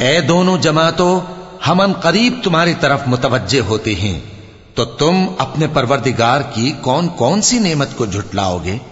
ए दोनों जमातों हम अन करीब तुम्हारी तरफ़ मुतवजे होते हैं तो तुम अपने परवरदिगार की कौन कौन सी नेमत को झुटलाओगे?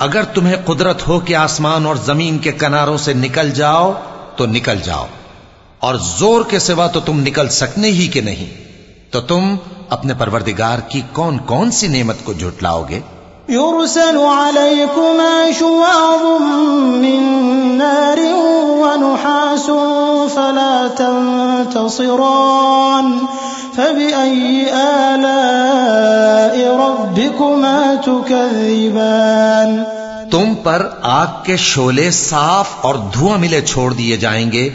अगर तुम्हें कुदरत हो कि आसमान और ज़मीन के किनारों से निकल जाओ तो निकल जाओ। और ज़ोर के सिवा तो तुम निकल सकने ही के नहीं। तो तुम अपने परवरदिगार की कौन कौन सी नेमत को झुटलाओगे युरसल अलैकुमा शुआबुम मिन नार व नुहासुन फला तंतसिरान। रब्बिकुमा तुकज़्ज़िबान तुम पर आग के शोले साफ और धुआं मिले छोड़ दिए जाएंगे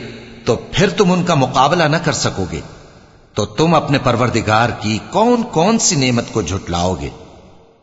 तो फिर तुम उनका मुकाबला न कर सकोगे तो तुम अपने परवरदिगार की कौन कौन सी नेमत को झुटलाओगे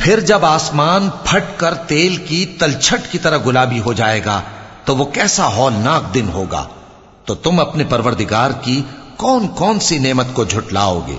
फिर जब आसमान फटकर तेल की तलछट की तरह गुलाबी हो जाएगा तो वो कैसा हौलनाक दिन होगा तो तुम अपने परवरदिगार की कौन कौन सी नेमत को झुटलाओगे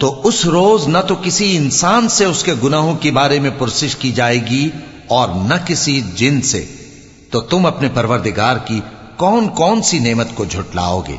तो उस रोज न तो किसी इंसान से उसके गुनाहों के बारे में पुरसिश की जाएगी और न किसी जिन से तो तुम अपने परवरदिगार की कौन कौन सी नेमत को झुटलाओगे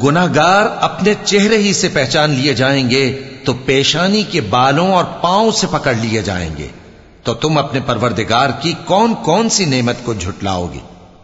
गुनागार अपने चेहरे ही से पहचान लिए जाएंगे तो पेशानी के बालों और पांव से पकड़ लिए जाएंगे तो तुम अपने परवरदिगार की कौन कौन सी नेमत को झुटलाओगे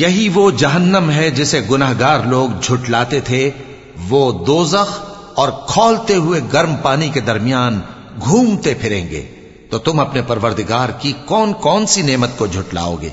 यही वो जहन्नम है जिसे गुनाहगार लोग झुटलाते थे वो दोजख और खोलते हुए गर्म पानी के दरमियान घूमते फिरेंगे तो तुम अपने परवरदिगार की कौन कौन सी नेमत को झुटलाओगे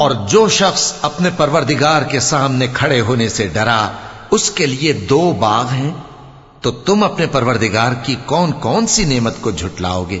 और जो शख्स अपने परवरदिगार के सामने खड़े होने से डरा उसके लिए दो बाग हैं तो तुम अपने परवरदिगार की कौन कौन सी नेमत को झुटलाओगे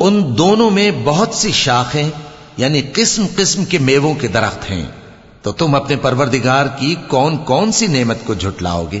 उन दोनों में बहुत सी शाखें यानी किस्म किस्म के मेवों के दरख्त हैं तो तुम अपने परवरदिगार की कौन कौन सी नेमत को झुटलाओगे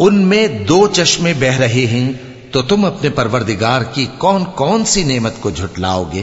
उनमें दो चश्मे बह रहे हैं तो तुम अपने परवरदिगार की कौन कौन सी नेमत को झुटलाओगे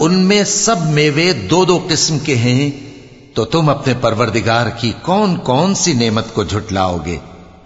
उनमें सब मेवे दो दो किस्म के हैं तो तुम अपने परवरदिगार की कौन कौन सी नेमत को झुटलाओगे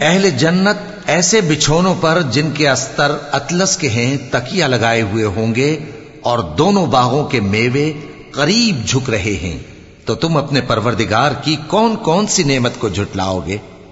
अहले जन्नत ऐसे बिछोनों पर जिनके अस्तर अतलस के हैं तकिया लगाए हुए होंगे और दोनों बागों के मेवे करीब झुक रहे हैं तो तुम अपने परवरदिगार की कौन कौन सी नेमत को झुटलाओगे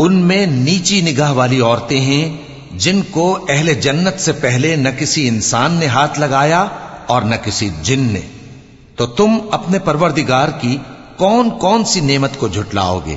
उनमें नीची निगाह वाली औरतें हैं जिनको अहले जन्नत से पहले न किसी इंसान ने हाथ लगाया और न किसी जिन ने तो तुम अपने परवरदिगार की कौन कौन सी नेमत को झुटलाओगे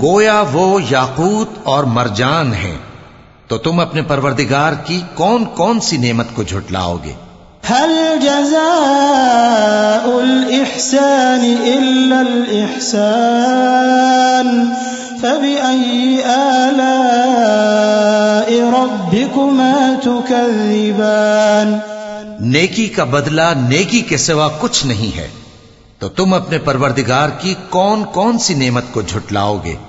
गोया वो याकूत और मरजान हैं तो तुम अपने परवरदिगार की कौन कौन सी नेमत को झुटलाओगे? हल जजासान इहसान फबी नेकी का बदला नेकी के सिवा कुछ नहीं है। तो तुम अपने परवरदिगार की कौन कौन सी नेमत को झुटलाओगे?